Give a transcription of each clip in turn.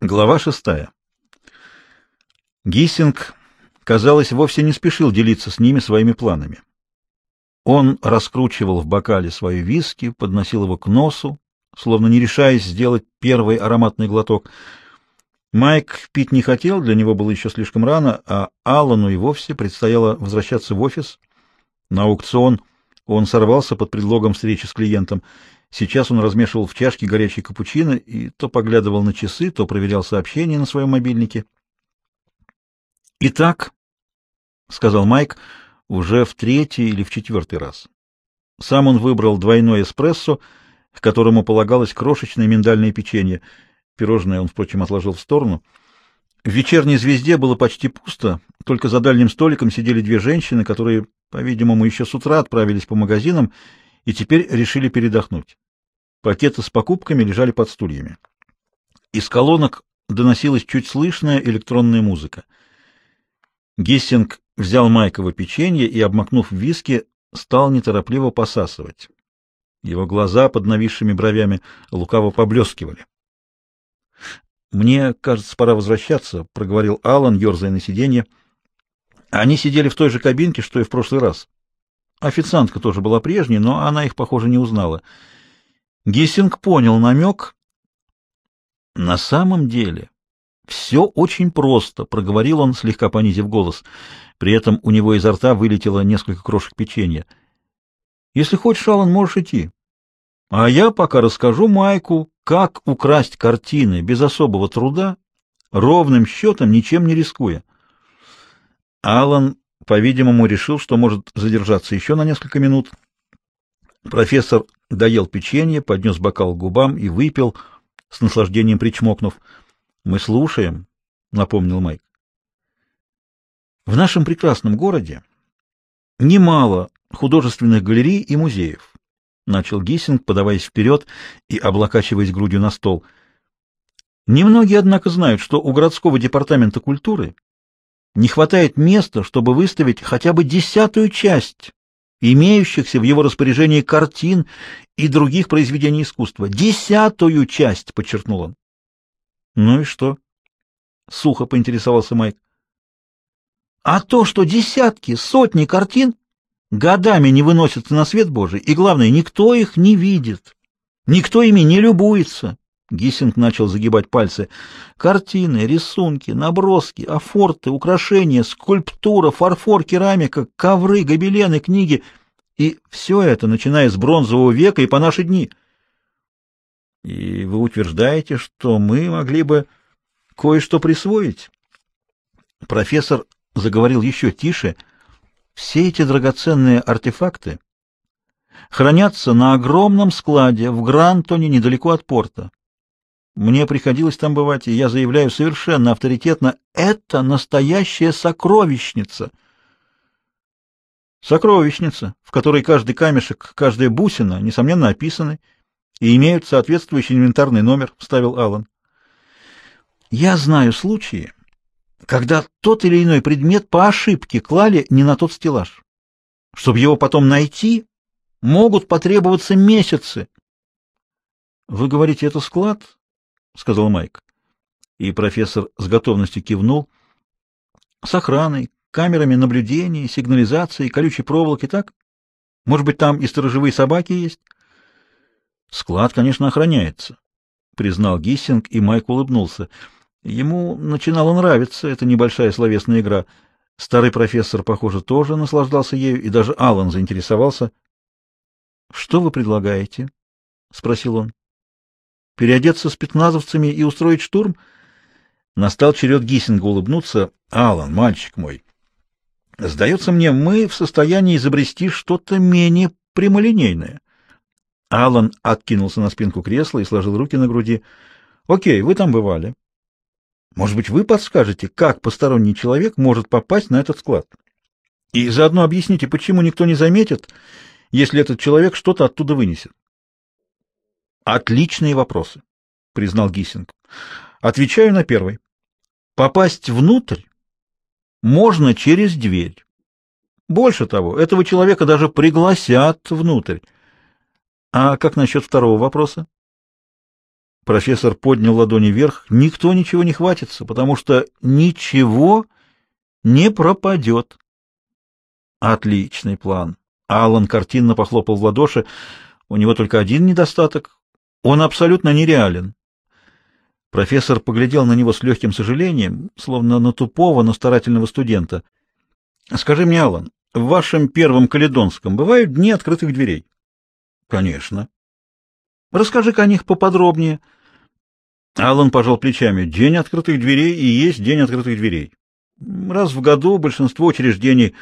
Глава шестая. Гиссинг, казалось, вовсе не спешил делиться с ними своими планами. Он раскручивал в бокале свои виски, подносил его к носу, словно не решаясь сделать первый ароматный глоток. Майк пить не хотел, для него было еще слишком рано, а Аллану и вовсе предстояло возвращаться в офис. На аукцион он сорвался под предлогом встречи с клиентом — Сейчас он размешивал в чашке горячий капучино и то поглядывал на часы, то проверял сообщения на своем мобильнике. «Итак», — сказал Майк, уже в третий или в четвертый раз. Сам он выбрал двойной эспрессо, к которому полагалось крошечное миндальное печенье. Пирожное он, впрочем, отложил в сторону. В вечерней звезде было почти пусто, только за дальним столиком сидели две женщины, которые, по-видимому, еще с утра отправились по магазинам и теперь решили передохнуть. Пакеты с покупками лежали под стульями. Из колонок доносилась чуть слышная электронная музыка. Гессинг взял майково печенье и, обмакнув в виски, стал неторопливо посасывать. Его глаза под нависшими бровями лукаво поблескивали. «Мне, кажется, пора возвращаться», — проговорил Алан, ерзая на сиденье. Они сидели в той же кабинке, что и в прошлый раз. Официантка тоже была прежней, но она их, похоже, не узнала. Гессинг понял намек. На самом деле все очень просто, проговорил он, слегка понизив голос. При этом у него изо рта вылетело несколько крошек печенья. Если хочешь, Алан, можешь идти. А я пока расскажу Майку, как украсть картины без особого труда, ровным счетом, ничем не рискуя. Алан по-видимому, решил, что может задержаться еще на несколько минут. Профессор доел печенье, поднес бокал к губам и выпил, с наслаждением причмокнув. «Мы слушаем», — напомнил Майк. «В нашем прекрасном городе немало художественных галерей и музеев», — начал Гиссинг, подаваясь вперед и облокачиваясь грудью на стол. «Немногие, однако, знают, что у городского департамента культуры не хватает места, чтобы выставить хотя бы десятую часть имеющихся в его распоряжении картин и других произведений искусства. Десятую часть, подчеркнул он. Ну и что? Сухо поинтересовался Майк. А то, что десятки, сотни картин годами не выносятся на свет Божий, и главное, никто их не видит, никто ими не любуется. Гиссинг начал загибать пальцы. Картины, рисунки, наброски, афорты, украшения, скульптура, фарфор, керамика, ковры, гобелены, книги. И все это, начиная с бронзового века и по наши дни. И вы утверждаете, что мы могли бы кое-что присвоить? Профессор заговорил еще тише. Все эти драгоценные артефакты хранятся на огромном складе в Грантоне недалеко от порта. Мне приходилось там бывать, и я заявляю совершенно авторитетно, это настоящая сокровищница. Сокровищница, в которой каждый камешек, каждая бусина, несомненно, описаны и имеют соответствующий инвентарный номер, вставил Аллан. Я знаю случаи, когда тот или иной предмет по ошибке клали не на тот стеллаж. Чтобы его потом найти, могут потребоваться месяцы. Вы говорите, это склад? Сказал Майк. И профессор с готовностью кивнул. С охраной, камерами наблюдения, сигнализацией, колючей проволоки, так? Может быть, там и сторожевые собаки есть? Склад, конечно, охраняется, признал Гиссинг, и Майк улыбнулся. Ему начинала нравиться эта небольшая словесная игра. Старый профессор, похоже, тоже наслаждался ею, и даже Аллан заинтересовался. — Что вы предлагаете? — спросил он. Переодеться спецназовцами и устроить штурм? Настал черед Гиссинга улыбнуться. Алан, мальчик мой, сдается мне, мы в состоянии изобрести что-то менее прямолинейное. Алан откинулся на спинку кресла и сложил руки на груди. Окей, вы там бывали. Может быть, вы подскажете, как посторонний человек может попасть на этот склад? И заодно объясните, почему никто не заметит, если этот человек что-то оттуда вынесет. Отличные вопросы, признал Гиссинг. Отвечаю на первый. Попасть внутрь можно через дверь. Больше того, этого человека даже пригласят внутрь. А как насчет второго вопроса? Профессор поднял ладони вверх. Никто ничего не хватится, потому что ничего не пропадет. Отличный план. Аллан картинно похлопал в ладоши. У него только один недостаток. Он абсолютно нереален. Профессор поглядел на него с легким сожалением, словно на тупого, но старательного студента. — Скажи мне, Аллан, в вашем первом каледонском бывают дни открытых дверей? — Конечно. — Расскажи-ка о них поподробнее. Аллан пожал плечами. День открытых дверей и есть день открытых дверей. Раз в году большинство учреждений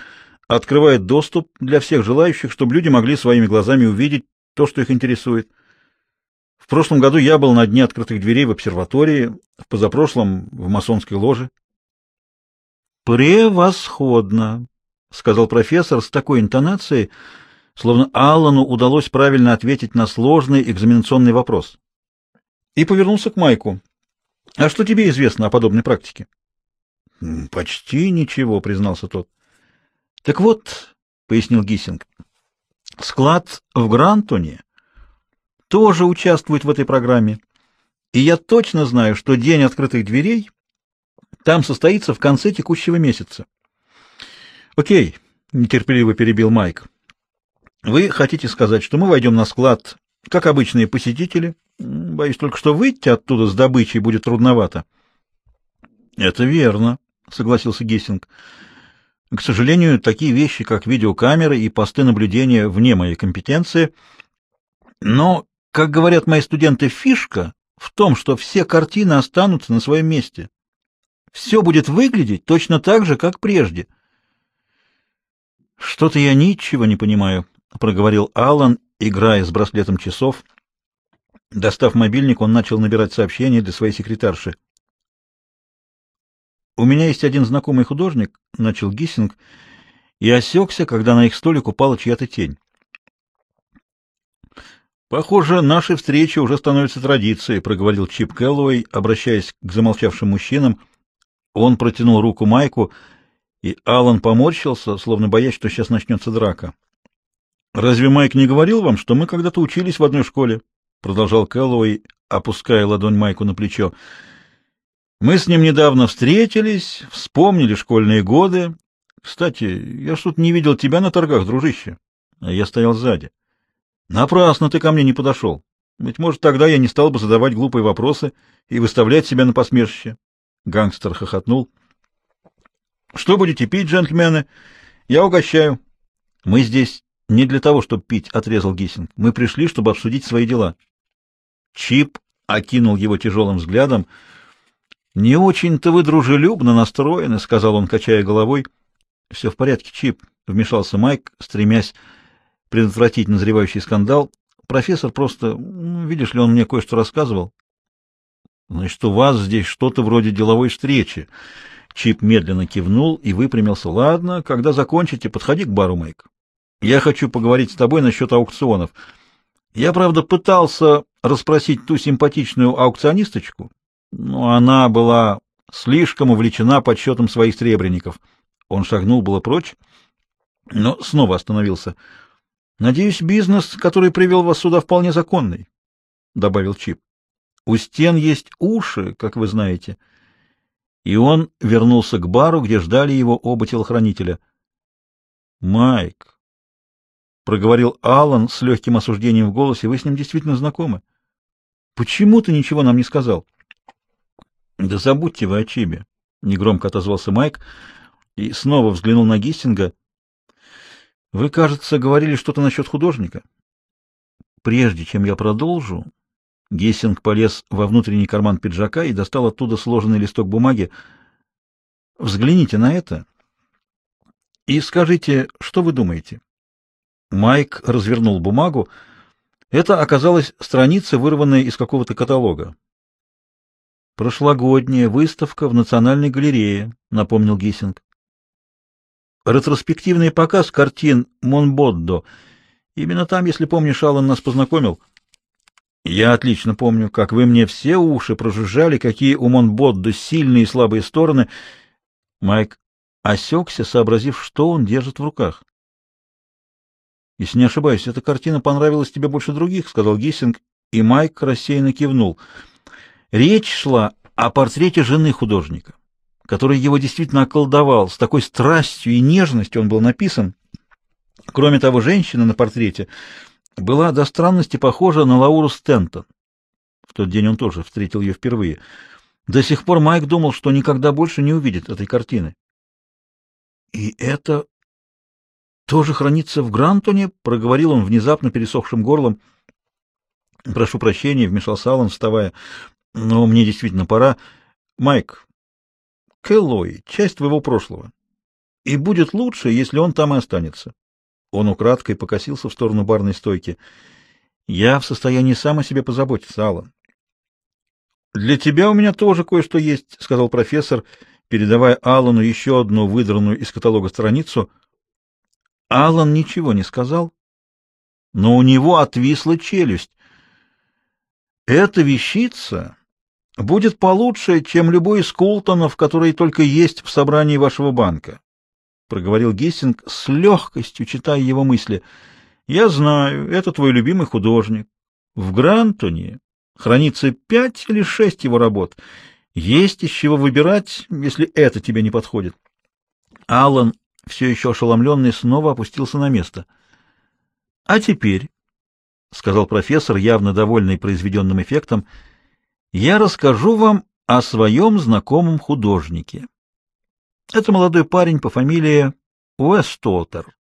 открывает доступ для всех желающих, чтобы люди могли своими глазами увидеть то, что их интересует. В прошлом году я был на дне открытых дверей в обсерватории, в позапрошлом — в масонской ложе. «Превосходно!» — сказал профессор с такой интонацией, словно Аллану удалось правильно ответить на сложный экзаменационный вопрос. И повернулся к Майку. «А что тебе известно о подобной практике?» «Почти ничего», — признался тот. «Так вот», — пояснил Гиссинг, — «склад в Грантоне тоже участвует в этой программе. И я точно знаю, что день открытых дверей там состоится в конце текущего месяца. Окей, нетерпеливо перебил Майк. Вы хотите сказать, что мы войдем на склад, как обычные посетители? Боюсь только, что выйти оттуда с добычей будет трудновато. Это верно, согласился Гессинг. К сожалению, такие вещи, как видеокамеры и посты наблюдения, вне моей компетенции. Но как говорят мои студенты, фишка в том, что все картины останутся на своем месте. Все будет выглядеть точно так же, как прежде. Что-то я ничего не понимаю, проговорил Аллан, играя с браслетом часов. Достав мобильник, он начал набирать сообщения для своей секретарши. У меня есть один знакомый художник, начал Гиссинг, и осекся, когда на их столик упала чья-то тень. Похоже, наши встречи уже становятся традицией, проговорил Чип Кэллоуэй, обращаясь к замолчавшим мужчинам. Он протянул руку Майку, и Алан поморщился, словно боясь, что сейчас начнется драка. Разве Майк не говорил вам, что мы когда-то учились в одной школе? продолжал Кэллоуэй, опуская ладонь Майку на плечо. Мы с ним недавно встретились, вспомнили школьные годы. Кстати, я что-то не видел тебя на торгах, дружище. А я стоял сзади. Напрасно ты ко мне не подошел. Быть может, тогда я не стал бы задавать глупые вопросы и выставлять себя на посмешище. Гангстер хохотнул. Что будете пить, джентльмены? Я угощаю. Мы здесь не для того, чтобы пить, отрезал Гиссинг. Мы пришли, чтобы обсудить свои дела. Чип окинул его тяжелым взглядом. Не очень-то вы дружелюбно настроены, сказал он, качая головой. «Все в порядке, Чип, вмешался Майк, стремясь предотвратить назревающий скандал. Профессор просто, ну, видишь ли, он мне кое-что рассказывал. Значит, у вас здесь что-то вроде деловой встречи. Чип медленно кивнул и выпрямился. Ладно, когда закончите, подходи к бару, Майк. Я хочу поговорить с тобой насчет аукционов. Я, правда, пытался расспросить ту симпатичную аукционисточку, но она была слишком увлечена подсчетом своих сребреников. Он шагнул было прочь, но снова остановился — Надеюсь, бизнес, который привел вас сюда, вполне законный, добавил Чип. У стен есть уши, как вы знаете. И он вернулся к бару, где ждали его оба телохранителя. Майк, проговорил Аллан с легким осуждением в голосе, вы с ним действительно знакомы? Почему ты ничего нам не сказал? Да забудьте вы о Чибе, негромко отозвался Майк и снова взглянул на Гиссинга. Вы, кажется, говорили что-то насчет художника. Прежде чем я продолжу, Гессинг полез во внутренний карман пиджака и достал оттуда сложенный листок бумаги. Взгляните на это и скажите, что вы думаете. Майк развернул бумагу. Это оказалась страница, вырванная из какого-то каталога. Прошлогодняя выставка в Национальной галерее, напомнил Гессинг ретроспективный показ картин Монбоддо. Именно там, если помнишь, Аллан нас познакомил. Я отлично помню, как вы мне все уши прожужжали, какие у Монбоддо сильные и слабые стороны. Майк осекся, сообразив, что он держит в руках. Если не ошибаюсь, эта картина понравилась тебе больше других, сказал Гиссинг, и Майк рассеянно кивнул. Речь шла о портрете жены художника, который его действительно околдовал, с такой страстью и нежностью он был написан. Кроме того, женщина на портрете была до странности похожа на Лауру Стентон. В тот день он тоже встретил ее впервые. До сих пор Майк думал, что никогда больше не увидит этой картины. И это тоже хранится в Грантоне, проговорил он внезапно пересохшим горлом. Прошу прощения, вмешался Аллан, вставая. Но мне действительно пора. Майк, Кэллоуи — часть твоего прошлого. И будет лучше, если он там и останется. Он украдкой покосился в сторону барной стойки. Я в состоянии сам о себе позаботиться, Аллан. Для тебя у меня тоже кое-что есть, сказал профессор, передавая Аллану еще одну выдранную из каталога страницу. Аллан ничего не сказал, но у него отвисла челюсть. Эта вещица будет получше, чем любой из Култонов, который только есть в собрании вашего банка, — проговорил Гессинг с легкостью, читая его мысли. — Я знаю, это твой любимый художник. В Грантоне хранится пять или шесть его работ. Есть из чего выбирать, если это тебе не подходит. Аллан, все еще ошеломленный, снова опустился на место. — А теперь, — сказал профессор, явно довольный произведенным эффектом, — я расскажу вам о своем знакомом художнике. Это молодой парень по фамилии Уэстотер.